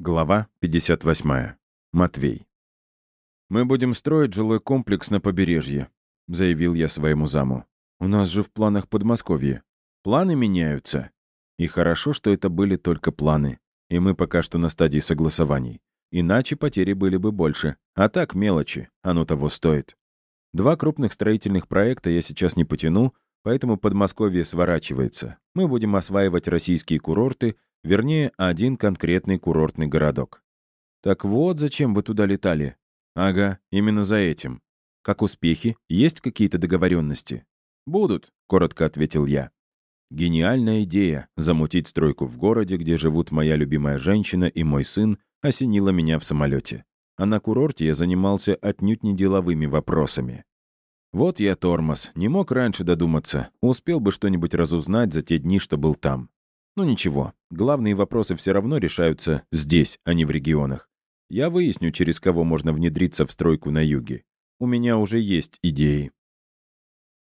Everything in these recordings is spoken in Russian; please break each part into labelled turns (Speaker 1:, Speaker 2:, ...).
Speaker 1: Глава 58. Матвей. «Мы будем строить жилой комплекс на побережье», — заявил я своему заму. «У нас же в планах Подмосковье. Планы меняются. И хорошо, что это были только планы. И мы пока что на стадии согласований. Иначе потери были бы больше. А так мелочи. Оно того стоит. Два крупных строительных проекта я сейчас не потяну, поэтому Подмосковье сворачивается. Мы будем осваивать российские курорты Вернее, один конкретный курортный городок. Так вот, зачем вы туда летали? Ага, именно за этим. Как успехи? Есть какие-то договоренности? Будут, коротко ответил я. Гениальная идея — замутить стройку в городе, где живут моя любимая женщина и мой сын, осенила меня в самолете. А на курорте я занимался отнюдь не деловыми вопросами. Вот я тормоз, не мог раньше додуматься, успел бы что-нибудь разузнать за те дни, что был там. Ну ничего, главные вопросы все равно решаются здесь, а не в регионах. Я выясню, через кого можно внедриться в стройку на юге. У меня уже есть идеи.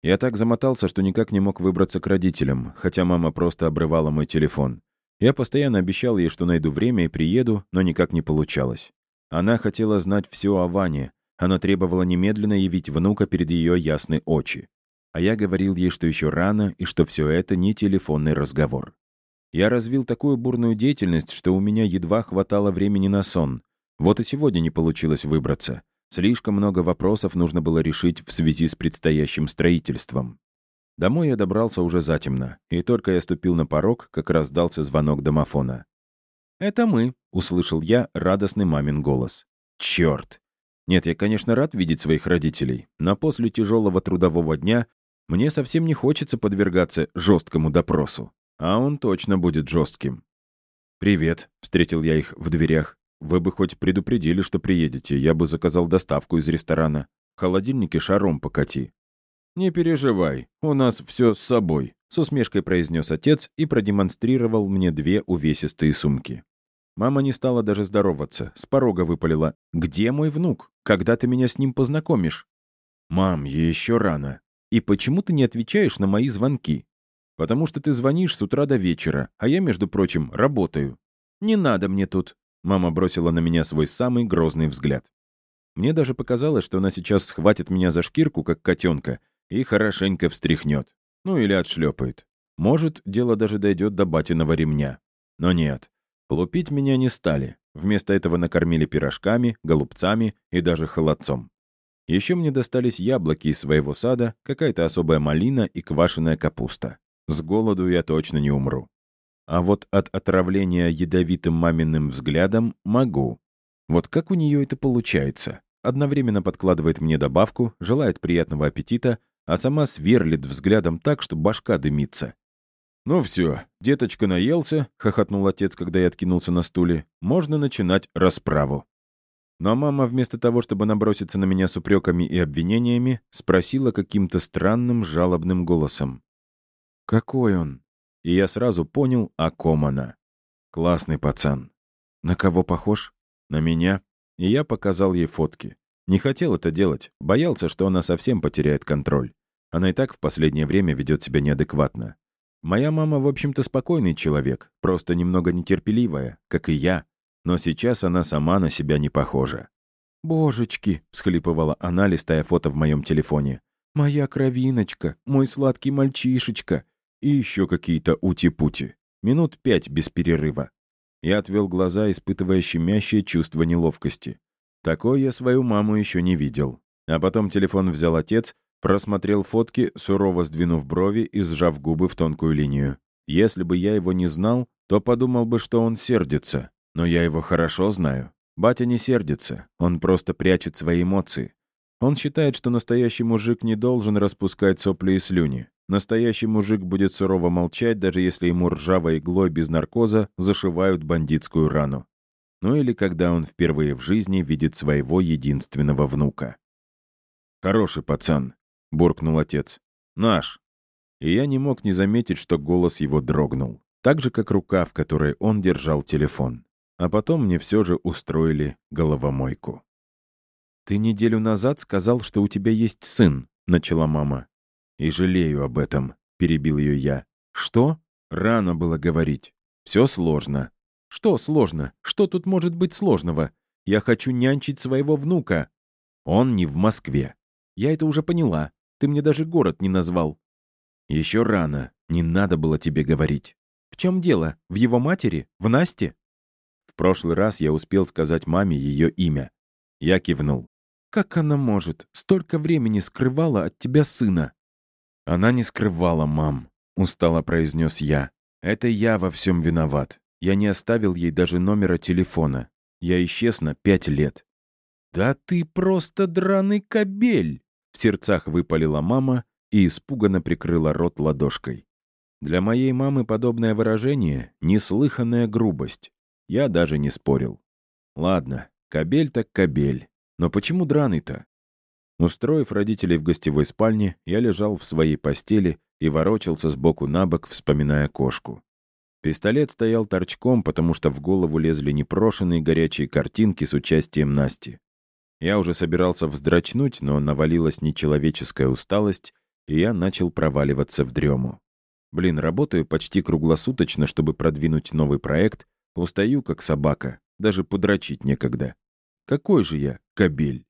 Speaker 1: Я так замотался, что никак не мог выбраться к родителям, хотя мама просто обрывала мой телефон. Я постоянно обещал ей, что найду время и приеду, но никак не получалось. Она хотела знать все о Ване. Она требовала немедленно явить внука перед ее ясные очи. А я говорил ей, что еще рано и что все это не телефонный разговор. Я развил такую бурную деятельность, что у меня едва хватало времени на сон. Вот и сегодня не получилось выбраться. Слишком много вопросов нужно было решить в связи с предстоящим строительством. Домой я добрался уже затемно, и только я ступил на порог, как раздался звонок домофона. «Это мы», — услышал я радостный мамин голос. «Черт!» Нет, я, конечно, рад видеть своих родителей, но после тяжелого трудового дня мне совсем не хочется подвергаться жесткому допросу. А он точно будет жестким. «Привет», — встретил я их в дверях. «Вы бы хоть предупредили, что приедете, я бы заказал доставку из ресторана. В холодильнике шаром покати». «Не переживай, у нас все с собой», — с усмешкой произнес отец и продемонстрировал мне две увесистые сумки. Мама не стала даже здороваться, с порога выпалила. «Где мой внук? Когда ты меня с ним познакомишь?» «Мам, еще рано. И почему ты не отвечаешь на мои звонки? Потому что ты звонишь с утра до вечера, а я, между прочим, работаю. Не надо мне тут. Мама бросила на меня свой самый грозный взгляд. Мне даже показалось, что она сейчас схватит меня за шкирку, как котенка, и хорошенько встряхнет. Ну или отшлепает. Может, дело даже дойдет до батиного ремня. Но нет. Лупить меня не стали. Вместо этого накормили пирожками, голубцами и даже холодцом. Еще мне достались яблоки из своего сада, какая-то особая малина и квашеная капуста. С голоду я точно не умру. А вот от отравления ядовитым маминым взглядом могу. Вот как у нее это получается? Одновременно подкладывает мне добавку, желает приятного аппетита, а сама сверлит взглядом так, что башка дымится. «Ну все, деточка наелся», — хохотнул отец, когда я откинулся на стуле. «Можно начинать расправу». Но мама вместо того, чтобы наброситься на меня с упреками и обвинениями, спросила каким-то странным жалобным голосом. Какой он? И я сразу понял, о ком она. Классный пацан. На кого похож? На меня. И я показал ей фотки. Не хотел это делать, боялся, что она совсем потеряет контроль. Она и так в последнее время ведет себя неадекватно. Моя мама, в общем-то, спокойный человек, просто немного нетерпеливая, как и я. Но сейчас она сама на себя не похожа. «Божечки!» — всхлипывала она, листая фото в моем телефоне. «Моя кровиночка, мой сладкий мальчишечка, и еще какие-то ути-пути. Минут пять без перерыва. Я отвел глаза, испытывая щемящее чувство неловкости. Такое я свою маму еще не видел. А потом телефон взял отец, просмотрел фотки, сурово сдвинув брови и сжав губы в тонкую линию. Если бы я его не знал, то подумал бы, что он сердится. Но я его хорошо знаю. Батя не сердится, он просто прячет свои эмоции. Он считает, что настоящий мужик не должен распускать сопли и слюни. Настоящий мужик будет сурово молчать, даже если ему ржавой иглой без наркоза зашивают бандитскую рану. Ну или когда он впервые в жизни видит своего единственного внука. «Хороший пацан», — буркнул отец. «Наш». И я не мог не заметить, что голос его дрогнул. Так же, как рука, в которой он держал телефон. А потом мне все же устроили головомойку. «Ты неделю назад сказал, что у тебя есть сын», — начала мама. «И жалею об этом», — перебил ее я. «Что?» «Рано было говорить. Все сложно». Что сложно? Что тут может быть сложного? Я хочу нянчить своего внука. Он не в Москве. Я это уже поняла. Ты мне даже город не назвал. Еще рано. Не надо было тебе говорить. В чем дело? В его матери? В Насте? В прошлый раз я успел сказать маме ее имя. Я кивнул. Как она может? Столько времени скрывала от тебя сына. Она не скрывала, мам, устало произнес я. Это я во всем виноват. Я не оставил ей даже номера телефона. Я исчез на пять лет. «Да ты просто драный кобель!» В сердцах выпалила мама и испуганно прикрыла рот ладошкой. Для моей мамы подобное выражение — неслыханная грубость. Я даже не спорил. Ладно, кобель так кобель. Но почему драный-то? Устроив родителей в гостевой спальне, я лежал в своей постели и ворочался сбоку на бок, вспоминая кошку. Пистолет стоял торчком, потому что в голову лезли непрошенные горячие картинки с участием Насти. Я уже собирался вздрачнуть, но навалилась нечеловеческая усталость, и я начал проваливаться в дрему. Блин, работаю почти круглосуточно, чтобы продвинуть новый проект, устаю как собака, даже подрочить некогда. Какой же я кобель?